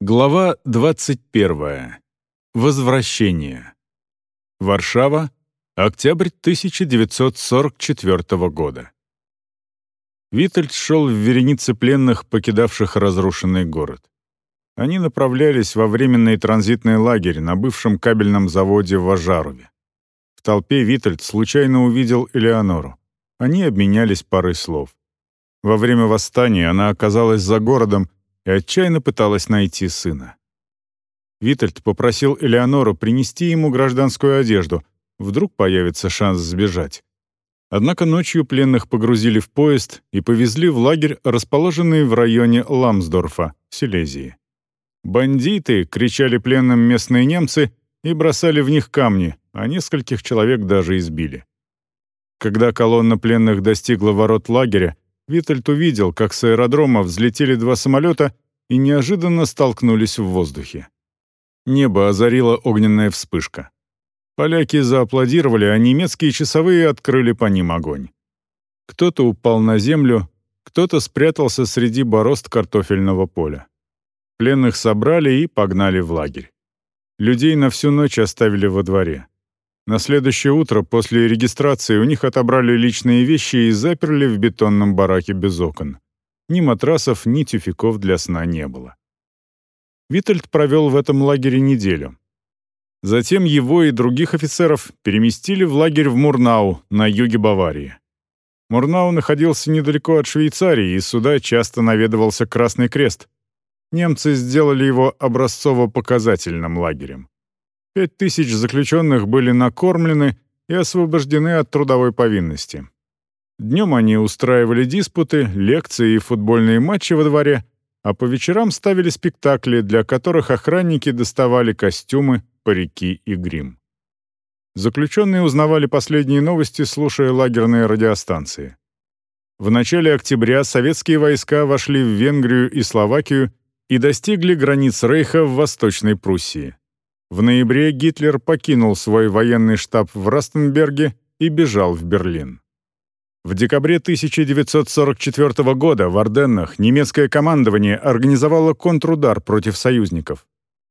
Глава 21. Возвращение. Варшава. Октябрь 1944 года. Витальд шел в веренице пленных, покидавших разрушенный город. Они направлялись во временный транзитный лагерь на бывшем кабельном заводе в Ажарове. В толпе Витальд случайно увидел Элеонору. Они обменялись парой слов. Во время восстания она оказалась за городом, и отчаянно пыталась найти сына. Витальд попросил Элеонору принести ему гражданскую одежду, вдруг появится шанс сбежать. Однако ночью пленных погрузили в поезд и повезли в лагерь, расположенный в районе Ламсдорфа, Силезии. «Бандиты!» — кричали пленным местные немцы и бросали в них камни, а нескольких человек даже избили. Когда колонна пленных достигла ворот лагеря, Витальд увидел, как с аэродрома взлетели два самолета и неожиданно столкнулись в воздухе. Небо озарила огненная вспышка. Поляки зааплодировали, а немецкие часовые открыли по ним огонь. Кто-то упал на землю, кто-то спрятался среди борозд картофельного поля. Пленных собрали и погнали в лагерь. Людей на всю ночь оставили во дворе. На следующее утро после регистрации у них отобрали личные вещи и заперли в бетонном бараке без окон. Ни матрасов, ни тюфяков для сна не было. Витальд провел в этом лагере неделю. Затем его и других офицеров переместили в лагерь в Мурнау на юге Баварии. Мурнау находился недалеко от Швейцарии, и сюда часто наведывался Красный Крест. Немцы сделали его образцово-показательным лагерем. Пять тысяч заключенных были накормлены и освобождены от трудовой повинности. Днем они устраивали диспуты, лекции и футбольные матчи во дворе, а по вечерам ставили спектакли, для которых охранники доставали костюмы, парики и грим. Заключенные узнавали последние новости, слушая лагерные радиостанции. В начале октября советские войска вошли в Венгрию и Словакию и достигли границ Рейха в Восточной Пруссии. В ноябре Гитлер покинул свой военный штаб в Растенберге и бежал в Берлин. В декабре 1944 года в Арденнах немецкое командование организовало контрудар против союзников.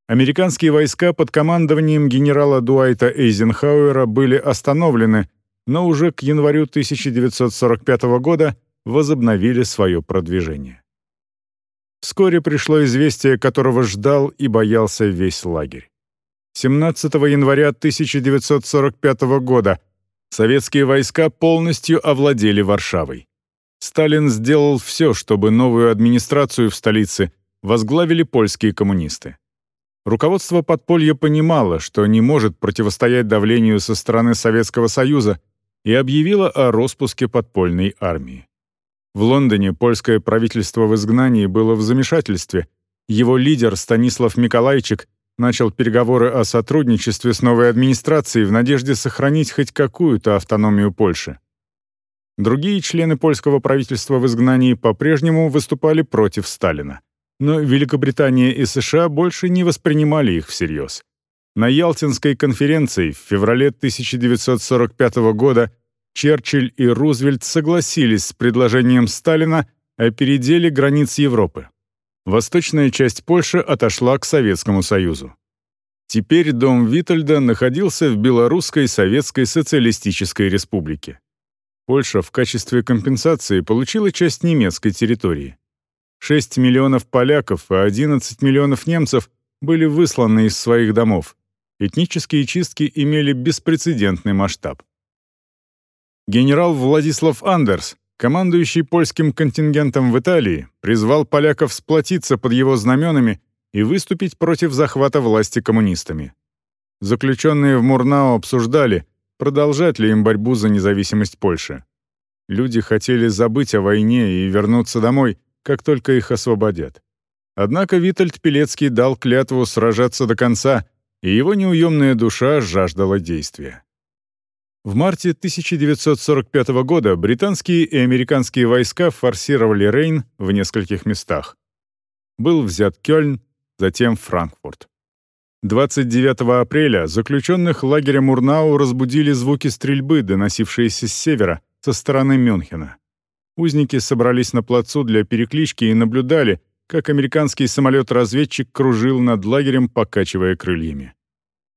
Американские войска под командованием генерала Дуайта Эйзенхауэра были остановлены, но уже к январю 1945 года возобновили свое продвижение. Вскоре пришло известие, которого ждал и боялся весь лагерь. 17 января 1945 года советские войска полностью овладели Варшавой. Сталин сделал все, чтобы новую администрацию в столице возглавили польские коммунисты. Руководство подполья понимало, что не может противостоять давлению со стороны Советского Союза и объявило о распуске подпольной армии. В Лондоне польское правительство в изгнании было в замешательстве. Его лидер Станислав Миколайчик начал переговоры о сотрудничестве с новой администрацией в надежде сохранить хоть какую-то автономию Польши. Другие члены польского правительства в изгнании по-прежнему выступали против Сталина. Но Великобритания и США больше не воспринимали их всерьез. На Ялтинской конференции в феврале 1945 года Черчилль и Рузвельт согласились с предложением Сталина о переделе границ Европы. Восточная часть Польши отошла к Советскому Союзу. Теперь дом Витальда находился в Белорусской Советской Социалистической Республике. Польша в качестве компенсации получила часть немецкой территории. 6 миллионов поляков и 11 миллионов немцев были высланы из своих домов. Этнические чистки имели беспрецедентный масштаб. Генерал Владислав Андерс командующий польским контингентом в Италии, призвал поляков сплотиться под его знаменами и выступить против захвата власти коммунистами. Заключенные в Мурнау обсуждали, продолжать ли им борьбу за независимость Польши. Люди хотели забыть о войне и вернуться домой, как только их освободят. Однако Витальд Пелецкий дал клятву сражаться до конца, и его неуемная душа жаждала действия. В марте 1945 года британские и американские войска форсировали Рейн в нескольких местах. Был взят Кёльн, затем Франкфурт. 29 апреля заключенных лагеря Мурнау разбудили звуки стрельбы, доносившиеся с севера, со стороны Мюнхена. Узники собрались на плацу для переклички и наблюдали, как американский самолет-разведчик кружил над лагерем, покачивая крыльями.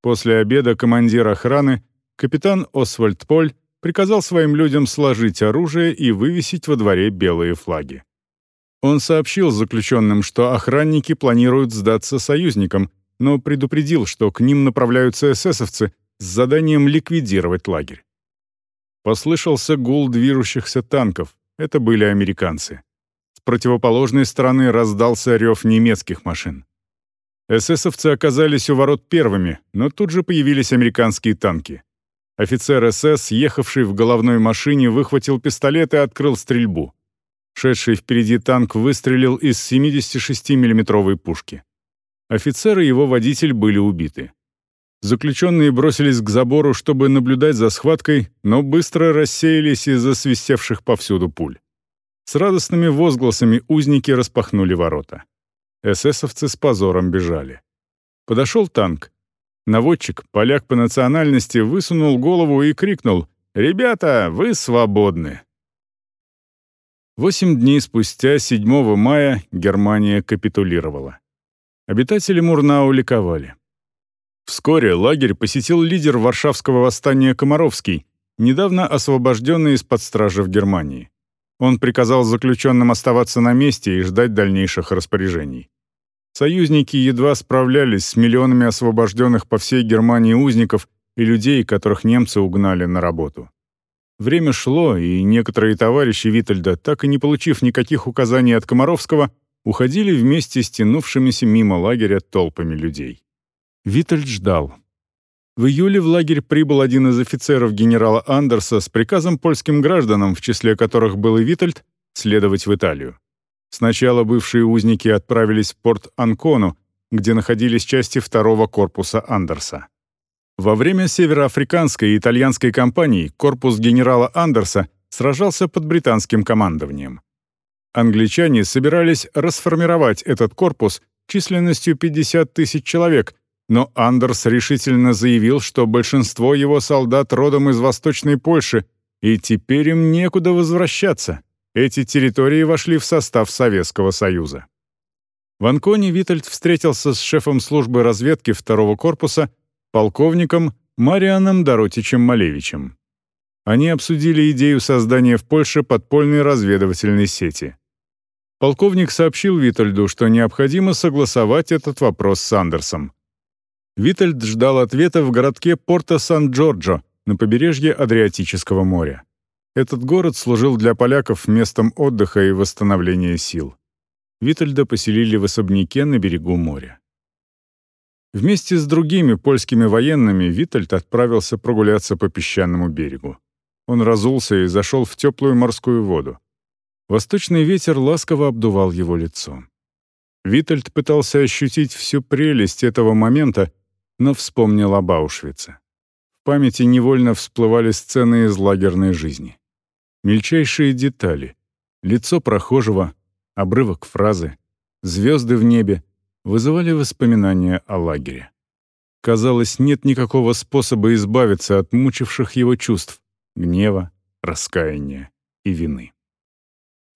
После обеда командир охраны, капитан Освальд Поль, приказал своим людям сложить оружие и вывесить во дворе белые флаги. Он сообщил заключенным, что охранники планируют сдаться союзникам, но предупредил, что к ним направляются эсэсовцы с заданием ликвидировать лагерь. Послышался гул движущихся танков. Это были американцы. С противоположной стороны раздался рев немецких машин. Эсэсовцы оказались у ворот первыми, но тут же появились американские танки. Офицер СС, ехавший в головной машине, выхватил пистолет и открыл стрельбу. Шедший впереди танк выстрелил из 76 миллиметровой пушки. Офицер и его водитель были убиты. Заключенные бросились к забору, чтобы наблюдать за схваткой, но быстро рассеялись из-за свистевших повсюду пуль. С радостными возгласами узники распахнули ворота. Эсэсовцы с позором бежали. Подошел танк. Наводчик, поляк по национальности, высунул голову и крикнул «Ребята, вы свободны!». Восемь дней спустя, 7 мая, Германия капитулировала. Обитатели Мурнау ликовали. Вскоре лагерь посетил лидер Варшавского восстания Комаровский, недавно освобожденный из-под стражи в Германии. Он приказал заключенным оставаться на месте и ждать дальнейших распоряжений. Союзники едва справлялись с миллионами освобожденных по всей Германии узников и людей, которых немцы угнали на работу. Время шло, и некоторые товарищи Витальда, так и не получив никаких указаний от Комаровского, уходили вместе с тянувшимися мимо лагеря толпами людей. Витальд ждал. В июле в лагерь прибыл один из офицеров генерала Андерса с приказом польским гражданам, в числе которых был и Витальд, следовать в Италию. Сначала бывшие узники отправились в порт Анкону, где находились части второго корпуса Андерса. Во время североафриканской и итальянской кампаний корпус генерала Андерса сражался под британским командованием. Англичане собирались расформировать этот корпус численностью 50 тысяч человек, но Андерс решительно заявил, что большинство его солдат родом из Восточной Польши, и теперь им некуда возвращаться. Эти территории вошли в состав Советского Союза. В Анконе Витальд встретился с шефом службы разведки второго корпуса, полковником Марианом Доротичем Малевичем. Они обсудили идею создания в Польше подпольной разведывательной сети. Полковник сообщил Витальду, что необходимо согласовать этот вопрос с Андерсом. Витальд ждал ответа в городке Порто-Сан-Джорджо на побережье Адриатического моря. Этот город служил для поляков местом отдыха и восстановления сил. Витальда поселили в особняке на берегу моря. Вместе с другими польскими военными Витальд отправился прогуляться по песчаному берегу. Он разулся и зашел в теплую морскую воду. Восточный ветер ласково обдувал его лицо. Витальд пытался ощутить всю прелесть этого момента, но вспомнил об Аушвице. В памяти невольно всплывали сцены из лагерной жизни. Мельчайшие детали. Лицо прохожего, обрывок фразы, звезды в небе вызывали воспоминания о лагере. Казалось, нет никакого способа избавиться от мучивших его чувств — гнева, раскаяния и вины.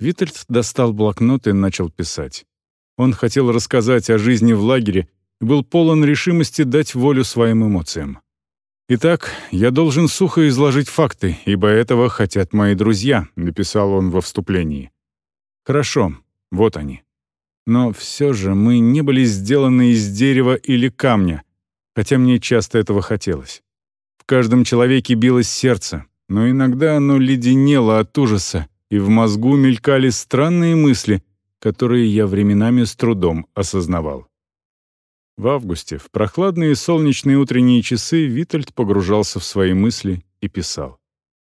Витальд достал блокнот и начал писать. Он хотел рассказать о жизни в лагере и был полон решимости дать волю своим эмоциям. «Итак, я должен сухо изложить факты, ибо этого хотят мои друзья», — написал он во вступлении. «Хорошо, вот они. Но все же мы не были сделаны из дерева или камня, хотя мне часто этого хотелось. В каждом человеке билось сердце, но иногда оно леденело от ужаса, и в мозгу мелькали странные мысли, которые я временами с трудом осознавал. В августе, в прохладные солнечные утренние часы, Витальд погружался в свои мысли и писал.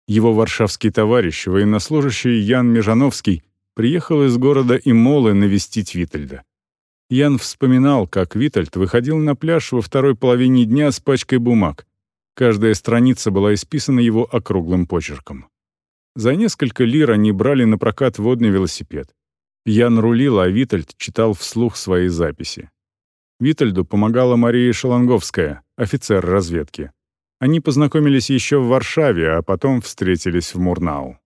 Его варшавский товарищ, военнослужащий Ян Межановский, приехал из города Имолы навестить Витальда. Ян вспоминал, как Витальд выходил на пляж во второй половине дня с пачкой бумаг. Каждая страница была исписана его округлым почерком. За несколько лир они брали на прокат водный велосипед. Ян рулил, а Витальд читал вслух свои записи. Витальду помогала Мария Шаланговская, офицер разведки. Они познакомились еще в Варшаве, а потом встретились в Мурнау.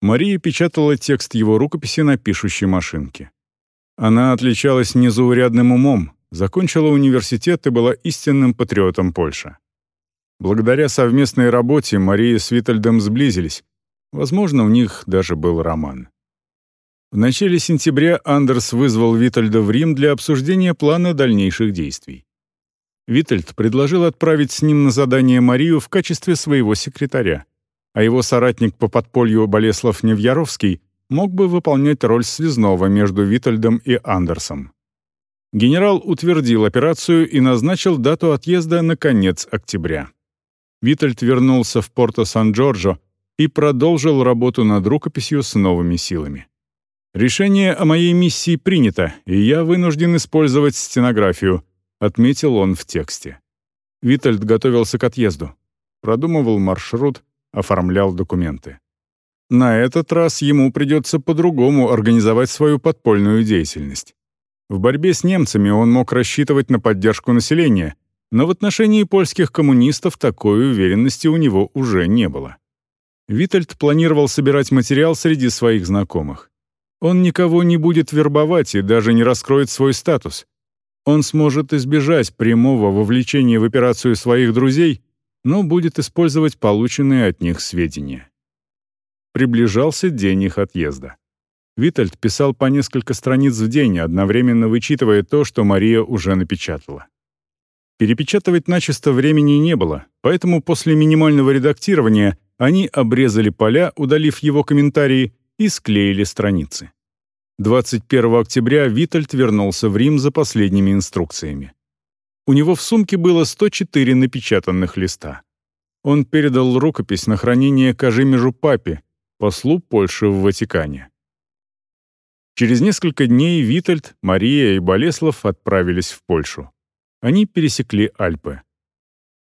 Мария печатала текст его рукописи на пишущей машинке. Она отличалась незаурядным умом, закончила университет и была истинным патриотом Польши. Благодаря совместной работе Мария с Витальдом сблизились. Возможно, у них даже был роман. В начале сентября Андерс вызвал Витальда в Рим для обсуждения плана дальнейших действий. Витальд предложил отправить с ним на задание Марию в качестве своего секретаря, а его соратник по подполью Болеслав Невьяровский мог бы выполнять роль связного между Витальдом и Андерсом. Генерал утвердил операцию и назначил дату отъезда на конец октября. Витальд вернулся в Порто-Сан-Джорджо и продолжил работу над рукописью с новыми силами. «Решение о моей миссии принято, и я вынужден использовать стенографию», отметил он в тексте. Витальд готовился к отъезду, продумывал маршрут, оформлял документы. На этот раз ему придется по-другому организовать свою подпольную деятельность. В борьбе с немцами он мог рассчитывать на поддержку населения, но в отношении польских коммунистов такой уверенности у него уже не было. Витальд планировал собирать материал среди своих знакомых. Он никого не будет вербовать и даже не раскроет свой статус. Он сможет избежать прямого вовлечения в операцию своих друзей, но будет использовать полученные от них сведения. Приближался день их отъезда. Витальд писал по несколько страниц в день, одновременно вычитывая то, что Мария уже напечатала. Перепечатывать начисто времени не было, поэтому после минимального редактирования они обрезали поля, удалив его комментарии, и склеили страницы. 21 октября Витальд вернулся в Рим за последними инструкциями. У него в сумке было 104 напечатанных листа. Он передал рукопись на хранение Кажимежу Папе, послу Польши в Ватикане. Через несколько дней Витальд, Мария и Болеслав отправились в Польшу. Они пересекли Альпы.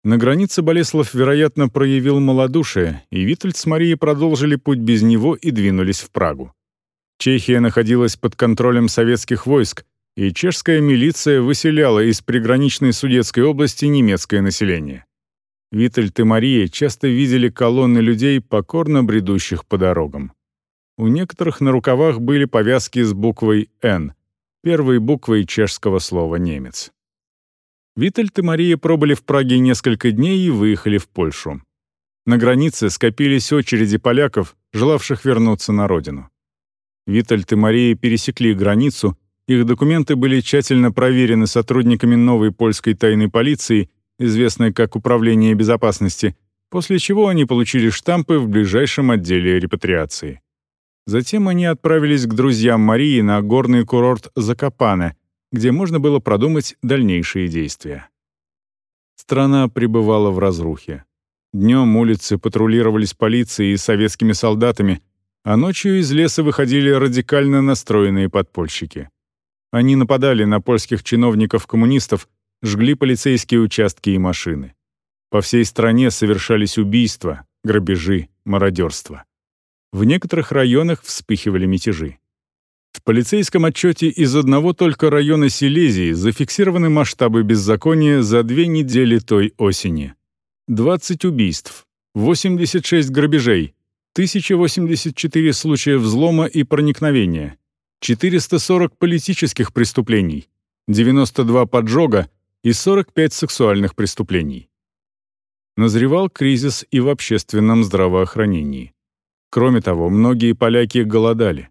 На границе Болеслав, вероятно, проявил малодушие, и Витальд с Марией продолжили путь без него и двинулись в Прагу. Чехия находилась под контролем советских войск, и чешская милиция выселяла из приграничной Судетской области немецкое население. Витальд и Мария часто видели колонны людей, покорно бредущих по дорогам. У некоторых на рукавах были повязки с буквой «Н», первой буквой чешского слова «немец». Витальд и Мария пробыли в Праге несколько дней и выехали в Польшу. На границе скопились очереди поляков, желавших вернуться на родину. Витальд и Мария пересекли границу, их документы были тщательно проверены сотрудниками новой польской тайной полиции, известной как Управление безопасности, после чего они получили штампы в ближайшем отделе репатриации. Затем они отправились к друзьям Марии на горный курорт Закопане, где можно было продумать дальнейшие действия. Страна пребывала в разрухе. Днем улицы патрулировались полицией и советскими солдатами, а ночью из леса выходили радикально настроенные подпольщики. Они нападали на польских чиновников-коммунистов, жгли полицейские участки и машины. По всей стране совершались убийства, грабежи, мародерство. В некоторых районах вспыхивали мятежи. В полицейском отчете из одного только района Силезии зафиксированы масштабы беззакония за две недели той осени. 20 убийств, 86 грабежей, 1084 случая взлома и проникновения, 440 политических преступлений, 92 поджога и 45 сексуальных преступлений. Назревал кризис и в общественном здравоохранении. Кроме того, многие поляки голодали.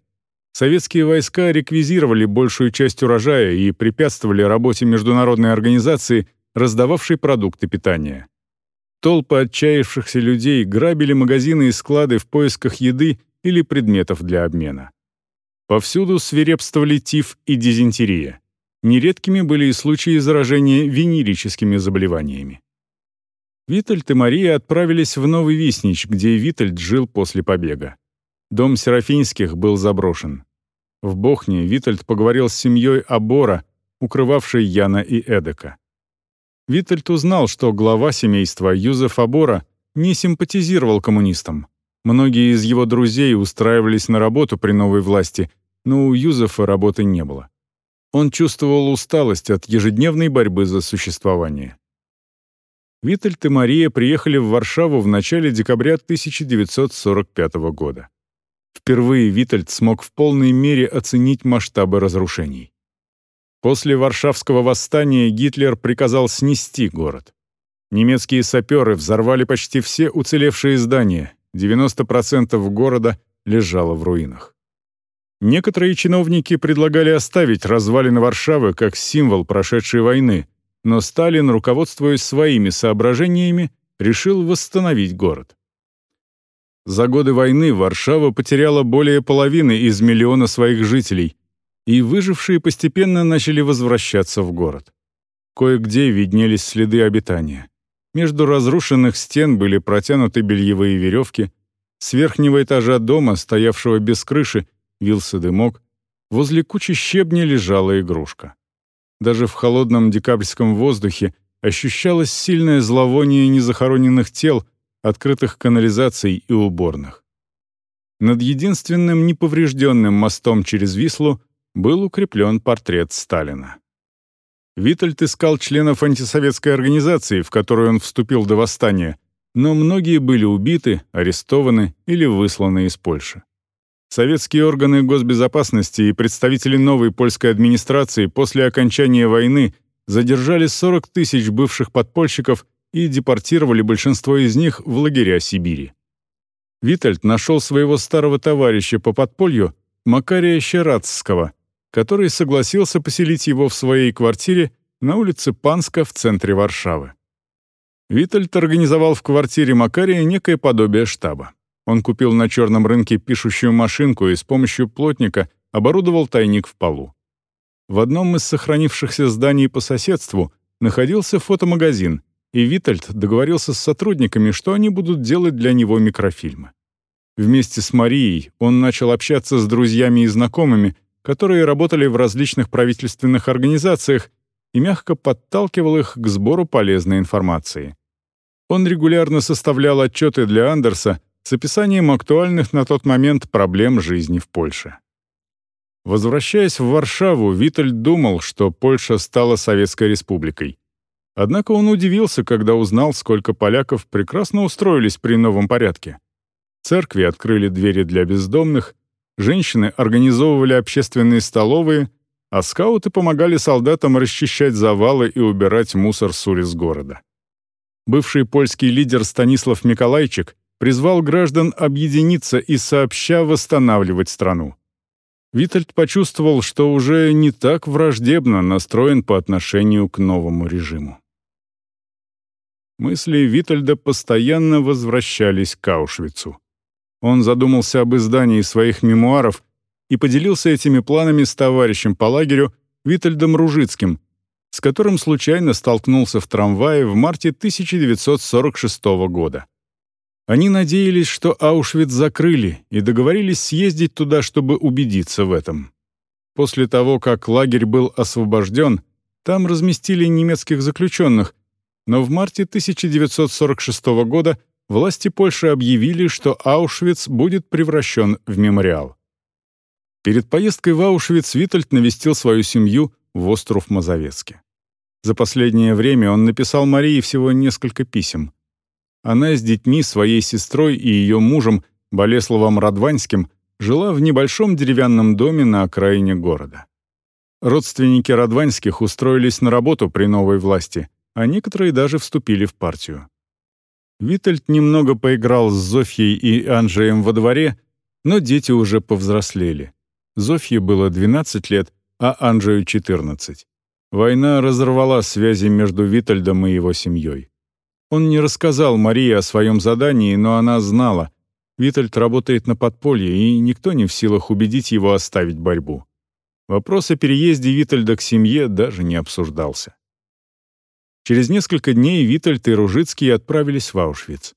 Советские войска реквизировали большую часть урожая и препятствовали работе международной организации, раздававшей продукты питания. Толпы отчаявшихся людей грабили магазины и склады в поисках еды или предметов для обмена. Повсюду свирепствовали тиф и дизентерия. Нередкими были и случаи заражения венерическими заболеваниями. Витальд и Мария отправились в Новый Виснич, где Витальд жил после побега. Дом Серафинских был заброшен. В Бохне Витальд поговорил с семьей Абора, укрывавшей Яна и Эдека. Витальд узнал, что глава семейства Юзеф Абора не симпатизировал коммунистам. Многие из его друзей устраивались на работу при новой власти, но у Юзефа работы не было. Он чувствовал усталость от ежедневной борьбы за существование. Витальд и Мария приехали в Варшаву в начале декабря 1945 года. Впервые Витальд смог в полной мере оценить масштабы разрушений. После Варшавского восстания Гитлер приказал снести город. Немецкие саперы взорвали почти все уцелевшие здания, 90% города лежало в руинах. Некоторые чиновники предлагали оставить развалины Варшавы как символ прошедшей войны, но Сталин, руководствуясь своими соображениями, решил восстановить город. За годы войны Варшава потеряла более половины из миллиона своих жителей, и выжившие постепенно начали возвращаться в город. Кое-где виднелись следы обитания. Между разрушенных стен были протянуты бельевые веревки, с верхнего этажа дома, стоявшего без крыши, вился дымок, возле кучи щебня лежала игрушка. Даже в холодном декабрьском воздухе ощущалось сильное зловоние незахороненных тел, открытых канализаций и уборных. Над единственным неповрежденным мостом через Вислу был укреплен портрет Сталина. Витальд искал членов антисоветской организации, в которую он вступил до восстания, но многие были убиты, арестованы или высланы из Польши. Советские органы госбезопасности и представители новой польской администрации после окончания войны задержали 40 тысяч бывших подпольщиков и депортировали большинство из них в лагеря Сибири. Витальд нашел своего старого товарища по подполью Макария Щерацкого, который согласился поселить его в своей квартире на улице Панска в центре Варшавы. Витальд организовал в квартире Макария некое подобие штаба. Он купил на черном рынке пишущую машинку и с помощью плотника оборудовал тайник в полу. В одном из сохранившихся зданий по соседству находился фотомагазин, и Витальд договорился с сотрудниками, что они будут делать для него микрофильмы. Вместе с Марией он начал общаться с друзьями и знакомыми, которые работали в различных правительственных организациях, и мягко подталкивал их к сбору полезной информации. Он регулярно составлял отчеты для Андерса с описанием актуальных на тот момент проблем жизни в Польше. Возвращаясь в Варшаву, Витальд думал, что Польша стала Советской Республикой. Однако он удивился, когда узнал, сколько поляков прекрасно устроились при новом порядке. Церкви открыли двери для бездомных, женщины организовывали общественные столовые, а скауты помогали солдатам расчищать завалы и убирать мусор с улиц города. Бывший польский лидер Станислав Миколайчик призвал граждан объединиться и сообща восстанавливать страну. Витальд почувствовал, что уже не так враждебно настроен по отношению к новому режиму. Мысли Витальда постоянно возвращались к Аушвицу. Он задумался об издании своих мемуаров и поделился этими планами с товарищем по лагерю Витальдом Ружицким, с которым случайно столкнулся в трамвае в марте 1946 года. Они надеялись, что Аушвиц закрыли, и договорились съездить туда, чтобы убедиться в этом. После того, как лагерь был освобожден, там разместили немецких заключенных, но в марте 1946 года власти Польши объявили, что Аушвиц будет превращен в мемориал. Перед поездкой в Аушвиц Витальд навестил свою семью в остров Мазовецке. За последнее время он написал Марии всего несколько писем. Она с детьми, своей сестрой и ее мужем, Болеславом Радванским, жила в небольшом деревянном доме на окраине города. Родственники Радванских устроились на работу при новой власти, а некоторые даже вступили в партию. Витальд немного поиграл с Зофьей и Анжеем во дворе, но дети уже повзрослели. Зофье было 12 лет, а Анжею — 14. Война разорвала связи между Витальдом и его семьей. Он не рассказал Марии о своем задании, но она знала. Витальд работает на подполье, и никто не в силах убедить его оставить борьбу. Вопрос о переезде Витальда к семье даже не обсуждался. Через несколько дней Витальд и Ружицкий отправились в Аушвиц.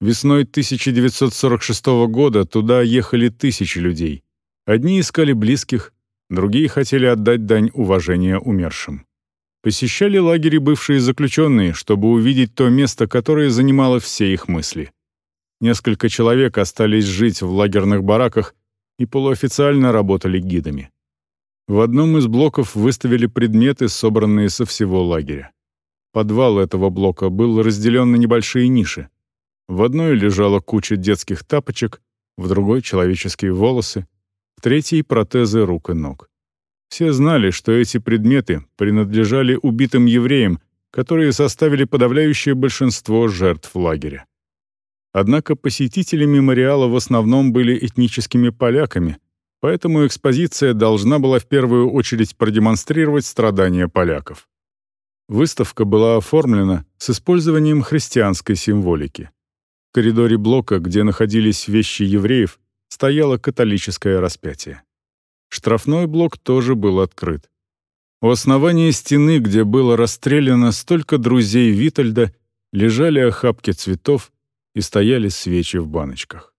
Весной 1946 года туда ехали тысячи людей. Одни искали близких, другие хотели отдать дань уважения умершим посещали лагери бывшие заключенные, чтобы увидеть то место, которое занимало все их мысли. Несколько человек остались жить в лагерных бараках и полуофициально работали гидами. В одном из блоков выставили предметы, собранные со всего лагеря. Подвал этого блока был разделен на небольшие ниши. В одной лежала куча детских тапочек, в другой — человеческие волосы, в третьей — протезы рук и ног. Все знали, что эти предметы принадлежали убитым евреям, которые составили подавляющее большинство жертв лагеря. Однако посетители мемориала в основном были этническими поляками, поэтому экспозиция должна была в первую очередь продемонстрировать страдания поляков. Выставка была оформлена с использованием христианской символики. В коридоре блока, где находились вещи евреев, стояло католическое распятие. Штрафной блок тоже был открыт. У основания стены, где было расстреляно столько друзей Витальда, лежали охапки цветов и стояли свечи в баночках.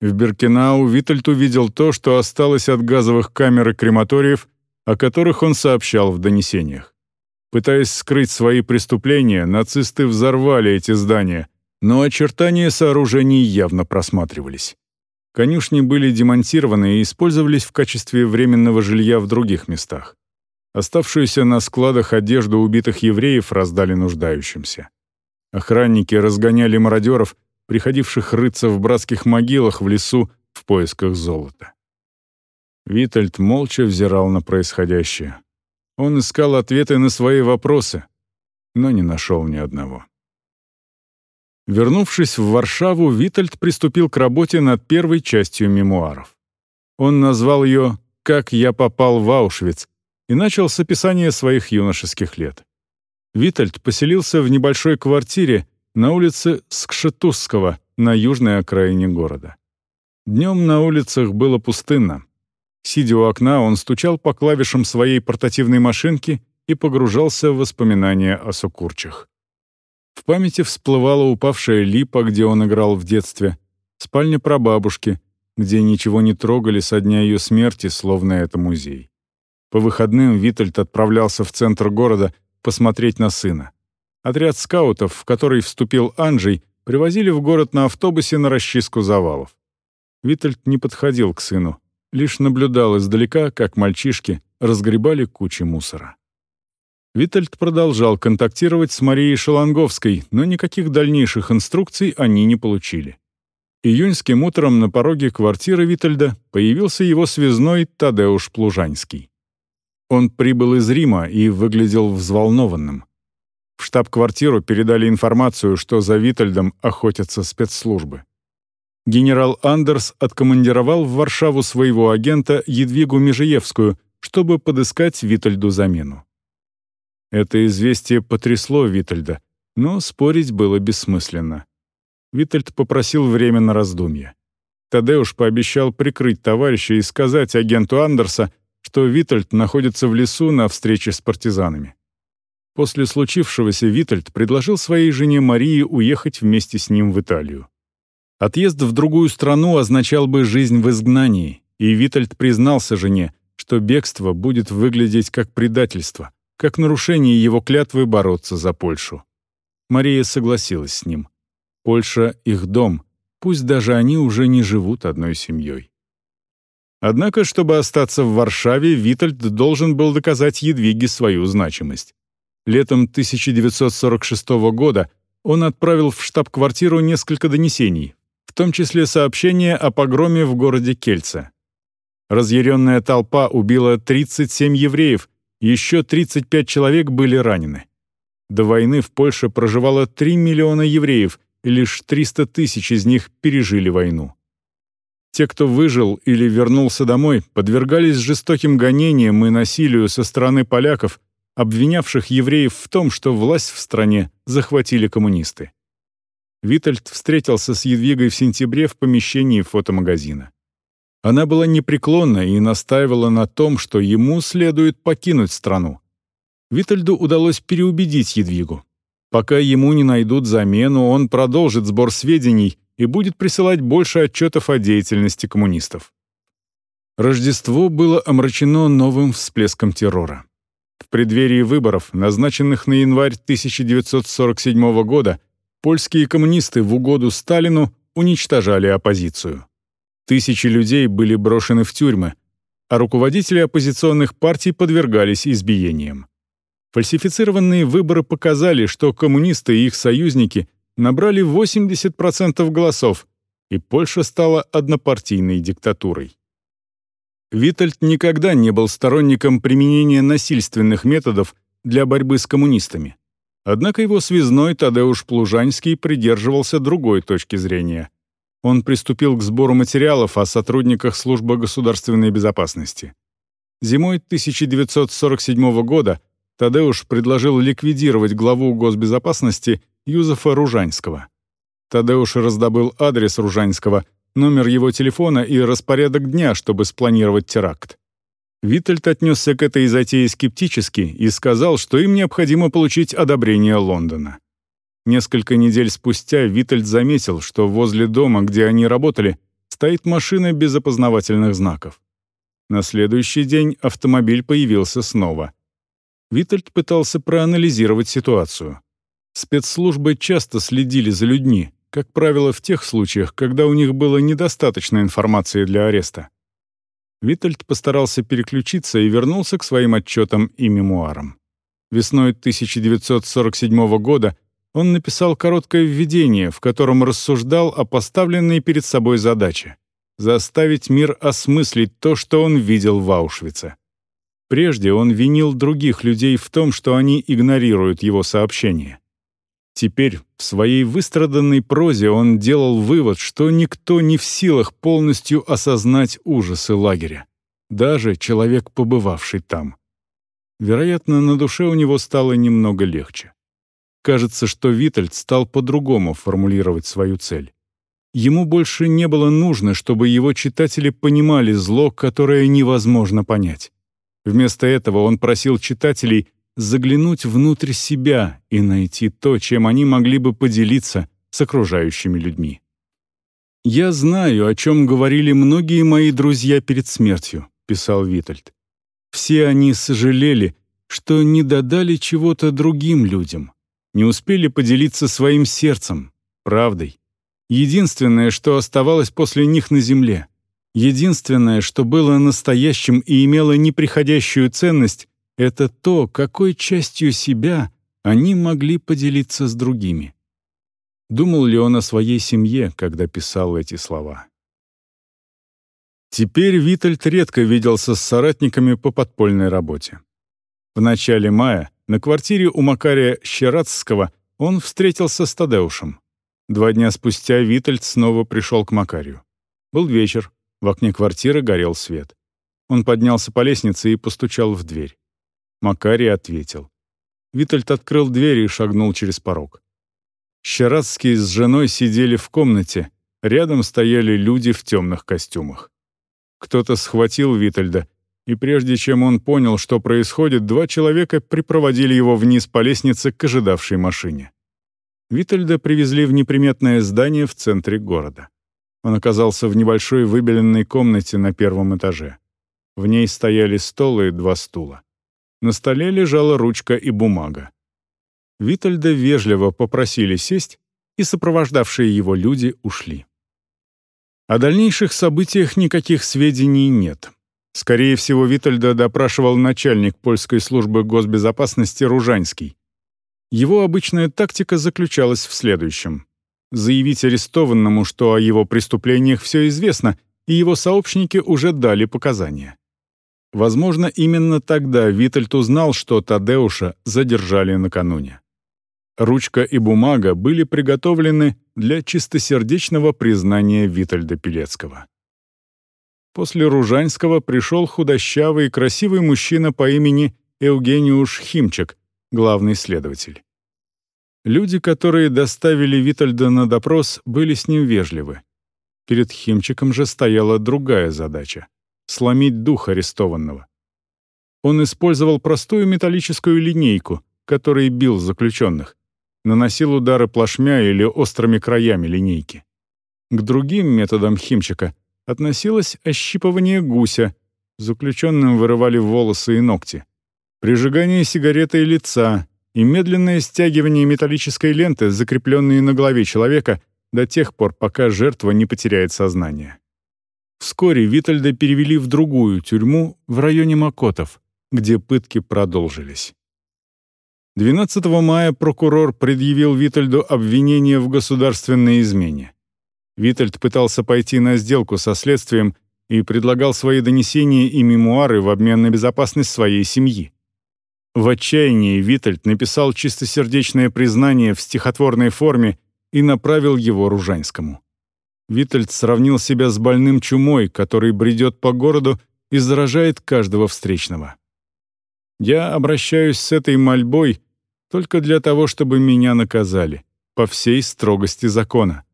В Беркинау Витальд увидел то, что осталось от газовых камер и крематориев, о которых он сообщал в донесениях. Пытаясь скрыть свои преступления, нацисты взорвали эти здания, но очертания сооружений явно просматривались. Конюшни были демонтированы и использовались в качестве временного жилья в других местах. Оставшуюся на складах одежду убитых евреев раздали нуждающимся. Охранники разгоняли мародеров, приходивших рыться в братских могилах в лесу в поисках золота. Витальд молча взирал на происходящее. Он искал ответы на свои вопросы, но не нашел ни одного. Вернувшись в Варшаву, Витальд приступил к работе над первой частью мемуаров. Он назвал ее «Как я попал в Аушвиц» и начал с описания своих юношеских лет. Витальд поселился в небольшой квартире на улице Скшетузского на южной окраине города. Днем на улицах было пустынно, Сидя у окна, он стучал по клавишам своей портативной машинки и погружался в воспоминания о сукурчах. В памяти всплывала упавшая липа, где он играл в детстве, спальня прабабушки, где ничего не трогали со дня ее смерти, словно это музей. По выходным Витальд отправлялся в центр города посмотреть на сына. Отряд скаутов, в который вступил Анджей, привозили в город на автобусе на расчистку завалов. Витальд не подходил к сыну, лишь наблюдал издалека, как мальчишки разгребали кучи мусора. Витальд продолжал контактировать с Марией Шаланговской, но никаких дальнейших инструкций они не получили. Июньским утром на пороге квартиры Витальда появился его связной Тадеуш Плужанский. Он прибыл из Рима и выглядел взволнованным. В штаб-квартиру передали информацию, что за Витальдом охотятся спецслужбы генерал Андерс откомандировал в Варшаву своего агента Едвигу Межиевскую, чтобы подыскать Витальду замену. Это известие потрясло Витальда, но спорить было бессмысленно. Витальд попросил время на раздумье. Тадеуш пообещал прикрыть товарища и сказать агенту Андерса, что Витальд находится в лесу на встрече с партизанами. После случившегося Витальд предложил своей жене Марии уехать вместе с ним в Италию. Отъезд в другую страну означал бы жизнь в изгнании, и Витальд признался жене, что бегство будет выглядеть как предательство, как нарушение его клятвы бороться за Польшу. Мария согласилась с ним. Польша — их дом, пусть даже они уже не живут одной семьей. Однако, чтобы остаться в Варшаве, Витальд должен был доказать Едвиге свою значимость. Летом 1946 года он отправил в штаб-квартиру несколько донесений, том числе сообщение о погроме в городе Кельце. Разъяренная толпа убила 37 евреев, еще 35 человек были ранены. До войны в Польше проживало 3 миллиона евреев, и лишь 300 тысяч из них пережили войну. Те, кто выжил или вернулся домой, подвергались жестоким гонениям и насилию со стороны поляков, обвинявших евреев в том, что власть в стране захватили коммунисты. Витальд встретился с Едвигой в сентябре в помещении фотомагазина. Она была непреклонна и настаивала на том, что ему следует покинуть страну. Витальду удалось переубедить Едвигу. Пока ему не найдут замену, он продолжит сбор сведений и будет присылать больше отчетов о деятельности коммунистов. Рождество было омрачено новым всплеском террора. В преддверии выборов, назначенных на январь 1947 года, польские коммунисты в угоду Сталину уничтожали оппозицию. Тысячи людей были брошены в тюрьмы, а руководители оппозиционных партий подвергались избиениям. Фальсифицированные выборы показали, что коммунисты и их союзники набрали 80% голосов, и Польша стала однопартийной диктатурой. Витальд никогда не был сторонником применения насильственных методов для борьбы с коммунистами. Однако его связной Тадеуш Плужанский придерживался другой точки зрения. Он приступил к сбору материалов о сотрудниках Службы государственной безопасности. Зимой 1947 года Тадеуш предложил ликвидировать главу госбезопасности Юзефа Ружанского. Тадеуш раздобыл адрес Ружанского, номер его телефона и распорядок дня, чтобы спланировать теракт. Витальд отнесся к этой затее скептически и сказал, что им необходимо получить одобрение Лондона. Несколько недель спустя Витальд заметил, что возле дома, где они работали, стоит машина без опознавательных знаков. На следующий день автомобиль появился снова. Витальд пытался проанализировать ситуацию. Спецслужбы часто следили за людьми, как правило, в тех случаях, когда у них было недостаточно информации для ареста. Витальд постарался переключиться и вернулся к своим отчетам и мемуарам. Весной 1947 года он написал короткое введение, в котором рассуждал о поставленной перед собой задаче — заставить мир осмыслить то, что он видел в Аушвице. Прежде он винил других людей в том, что они игнорируют его сообщения. Теперь в своей выстраданной прозе он делал вывод, что никто не в силах полностью осознать ужасы лагеря, даже человек, побывавший там. Вероятно, на душе у него стало немного легче. Кажется, что Витальд стал по-другому формулировать свою цель. Ему больше не было нужно, чтобы его читатели понимали зло, которое невозможно понять. Вместо этого он просил читателей заглянуть внутрь себя и найти то, чем они могли бы поделиться с окружающими людьми. «Я знаю, о чем говорили многие мои друзья перед смертью», — писал Витальд. «Все они сожалели, что не додали чего-то другим людям, не успели поделиться своим сердцем, правдой. Единственное, что оставалось после них на земле — Единственное, что было настоящим и имело неприходящую ценность, это то, какой частью себя они могли поделиться с другими. Думал ли он о своей семье, когда писал эти слова? Теперь Витальд редко виделся с соратниками по подпольной работе. В начале мая на квартире у Макария Щерацкого он встретился с Тадеушем. Два дня спустя Витальд снова пришел к Макарию. Был вечер, в окне квартиры горел свет. Он поднялся по лестнице и постучал в дверь. Макарий ответил. Витальд открыл дверь и шагнул через порог. Щерадский с женой сидели в комнате, рядом стояли люди в темных костюмах. Кто-то схватил Витальда, и прежде чем он понял, что происходит, два человека припроводили его вниз по лестнице к ожидавшей машине. Витальда привезли в неприметное здание в центре города. Он оказался в небольшой выбеленной комнате на первом этаже. В ней стояли стол и два стула. На столе лежала ручка и бумага. Витальда вежливо попросили сесть, и сопровождавшие его люди ушли. О дальнейших событиях никаких сведений нет. Скорее всего, Витальда допрашивал начальник польской службы госбезопасности Ружанский. Его обычная тактика заключалась в следующем заявить арестованному, что о его преступлениях все известно, и его сообщники уже дали показания. Возможно, именно тогда Витальд узнал, что Тадеуша задержали накануне. Ручка и бумага были приготовлены для чистосердечного признания Витальда Пелецкого. После Ружанского пришел худощавый и красивый мужчина по имени Евгениуш Химчик, главный следователь. Люди, которые доставили Витальда на допрос, были с ним вежливы. Перед Химчиком же стояла другая задача — сломить дух арестованного. Он использовал простую металлическую линейку, которой бил заключенных, наносил удары плашмя или острыми краями линейки. К другим методам Химчика относилось ощипывание гуся, заключенным вырывали волосы и ногти, прижигание сигаретой лица и медленное стягивание металлической ленты, закрепленной на голове человека, до тех пор, пока жертва не потеряет сознание. Вскоре Витальда перевели в другую тюрьму в районе Макотов, где пытки продолжились. 12 мая прокурор предъявил Витальду обвинение в государственной измене. Витальд пытался пойти на сделку со следствием и предлагал свои донесения и мемуары в обмен на безопасность своей семьи. В отчаянии Витальд написал чистосердечное признание в стихотворной форме и направил его Ружанскому. Витальд сравнил себя с больным чумой, который бредет по городу и заражает каждого встречного. «Я обращаюсь с этой мольбой только для того, чтобы меня наказали, по всей строгости закона.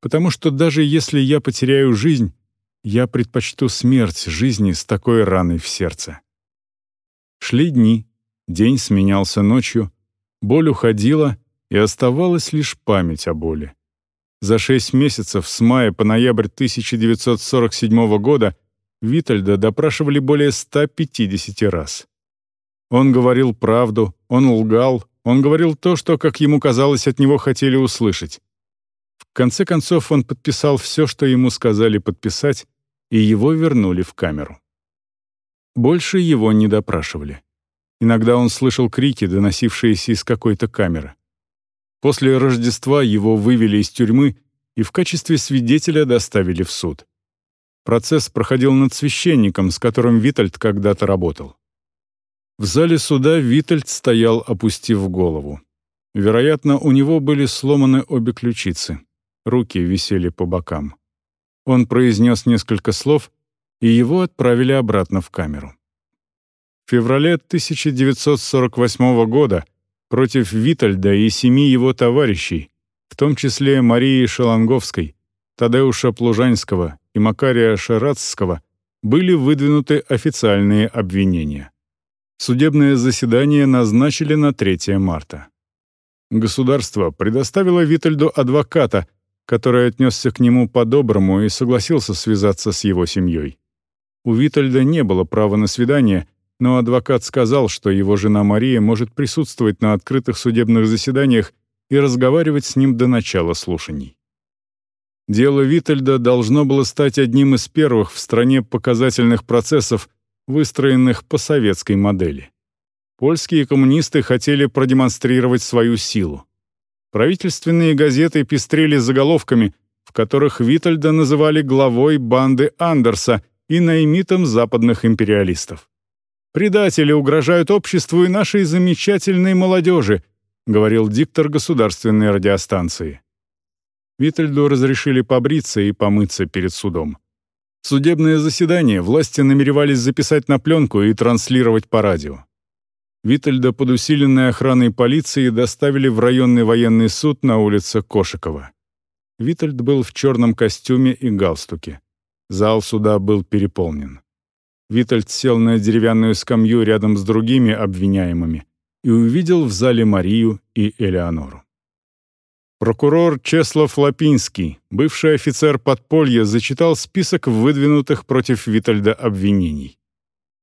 Потому что даже если я потеряю жизнь, я предпочту смерть жизни с такой раной в сердце». Шли дни, день сменялся ночью, боль уходила, и оставалась лишь память о боли. За шесть месяцев с мая по ноябрь 1947 года Витальда допрашивали более 150 раз. Он говорил правду, он лгал, он говорил то, что, как ему казалось, от него хотели услышать. В конце концов он подписал все, что ему сказали подписать, и его вернули в камеру. Больше его не допрашивали. Иногда он слышал крики, доносившиеся из какой-то камеры. После Рождества его вывели из тюрьмы и в качестве свидетеля доставили в суд. Процесс проходил над священником, с которым Витальд когда-то работал. В зале суда Витальд стоял, опустив голову. Вероятно, у него были сломаны обе ключицы. Руки висели по бокам. Он произнес несколько слов, и его отправили обратно в камеру. В феврале 1948 года против Витальда и семи его товарищей, в том числе Марии Шаланговской, Тадеуша Плужанского и Макария Шарацкого, были выдвинуты официальные обвинения. Судебное заседание назначили на 3 марта. Государство предоставило Витальду адвоката, который отнесся к нему по-доброму и согласился связаться с его семьей. У Витальда не было права на свидание, но адвокат сказал, что его жена Мария может присутствовать на открытых судебных заседаниях и разговаривать с ним до начала слушаний. Дело Витальда должно было стать одним из первых в стране показательных процессов, выстроенных по советской модели. Польские коммунисты хотели продемонстрировать свою силу. Правительственные газеты пестрели заголовками, в которых Витальда называли главой банды Андерса и наймитом западных империалистов. Предатели угрожают обществу и нашей замечательной молодежи», говорил диктор государственной радиостанции. Витальду разрешили побриться и помыться перед судом. Судебное заседание власти намеревались записать на пленку и транслировать по радио. Витальда под усиленной охраной полиции доставили в районный военный суд на улице Кошикова. Витальд был в черном костюме и галстуке. Зал суда был переполнен. Витальд сел на деревянную скамью рядом с другими обвиняемыми и увидел в зале Марию и Элеонору. Прокурор Чеслав Лапинский, бывший офицер подполья, зачитал список выдвинутых против Витальда обвинений.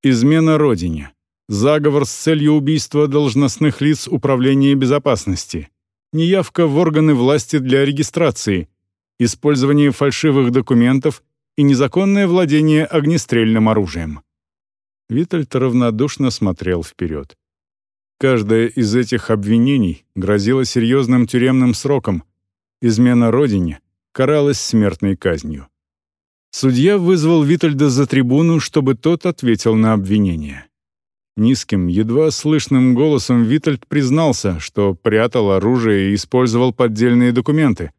Измена родине, заговор с целью убийства должностных лиц Управления безопасности, неявка в органы власти для регистрации, использование фальшивых документов и незаконное владение огнестрельным оружием. Витальд равнодушно смотрел вперед. Каждое из этих обвинений грозило серьезным тюремным сроком. Измена родине каралась смертной казнью. Судья вызвал Витальда за трибуну, чтобы тот ответил на обвинение. Низким, едва слышным голосом Витальд признался, что прятал оружие и использовал поддельные документы,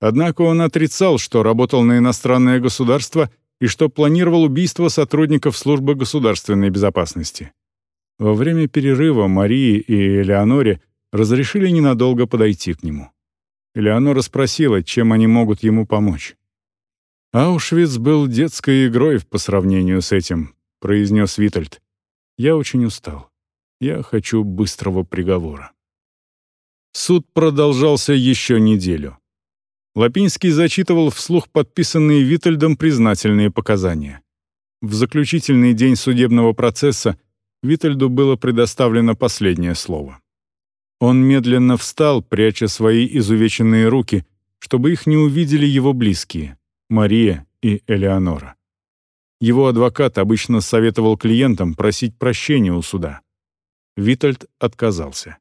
Однако он отрицал, что работал на иностранное государство и что планировал убийство сотрудников службы государственной безопасности. Во время перерыва Марии и Элеоноре разрешили ненадолго подойти к нему. Элеонора спросила, чем они могут ему помочь. «Аушвиц был детской игрой по сравнению с этим», — произнес Витальд. «Я очень устал. Я хочу быстрого приговора». Суд продолжался еще неделю. Лапинский зачитывал вслух подписанные Витальдом признательные показания. В заключительный день судебного процесса Витальду было предоставлено последнее слово. Он медленно встал, пряча свои изувеченные руки, чтобы их не увидели его близкие — Мария и Элеонора. Его адвокат обычно советовал клиентам просить прощения у суда. Витальд отказался.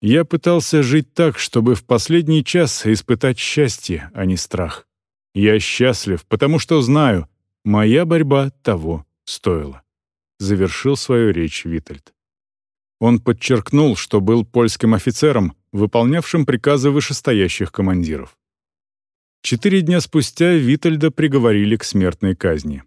Я пытался жить так, чтобы в последний час испытать счастье, а не страх. Я счастлив, потому что знаю, Моя борьба того стоила. Завершил свою речь Витальд. Он подчеркнул, что был польским офицером, выполнявшим приказы вышестоящих командиров. Четыре дня спустя Витальда приговорили к смертной казни.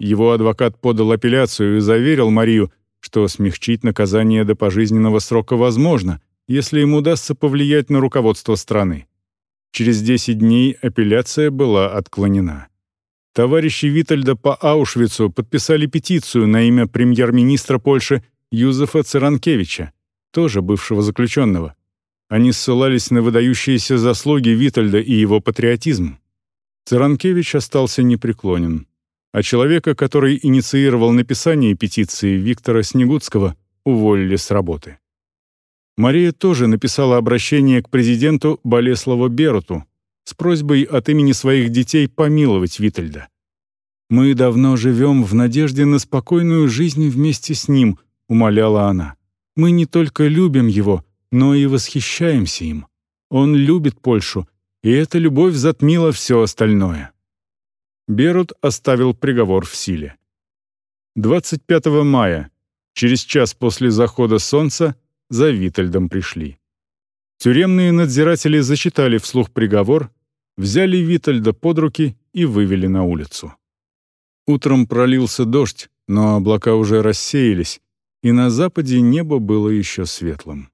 Его адвокат подал апелляцию и заверил Марию, что смягчить наказание до пожизненного срока возможно, если ему удастся повлиять на руководство страны. Через 10 дней апелляция была отклонена. Товарищи Витальда по Аушвицу подписали петицию на имя премьер-министра Польши Юзефа Церанкевича, тоже бывшего заключенного. Они ссылались на выдающиеся заслуги Витальда и его патриотизм. Церанкевич остался непреклонен а человека, который инициировал написание петиции Виктора Снегутского, уволили с работы. Мария тоже написала обращение к президенту Болеславу Беруту с просьбой от имени своих детей помиловать Витальда. «Мы давно живем в надежде на спокойную жизнь вместе с ним», — умоляла она. «Мы не только любим его, но и восхищаемся им. Он любит Польшу, и эта любовь затмила все остальное». Берут оставил приговор в силе. 25 мая, через час после захода солнца, за Витальдом пришли. Тюремные надзиратели зачитали вслух приговор, взяли Витальда под руки и вывели на улицу. Утром пролился дождь, но облака уже рассеялись, и на западе небо было еще светлым.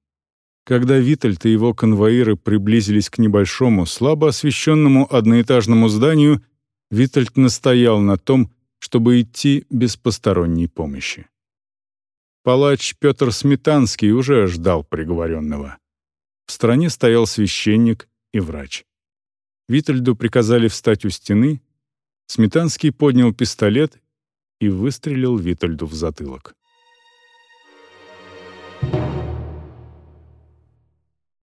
Когда Витальд и его конвоиры приблизились к небольшому, слабо освещенному одноэтажному зданию, Витальд настоял на том, чтобы идти без посторонней помощи. Палач Петр Сметанский уже ждал приговоренного. В стороне стоял священник и врач. Витальду приказали встать у стены. Сметанский поднял пистолет и выстрелил Витальду в затылок. Thank you.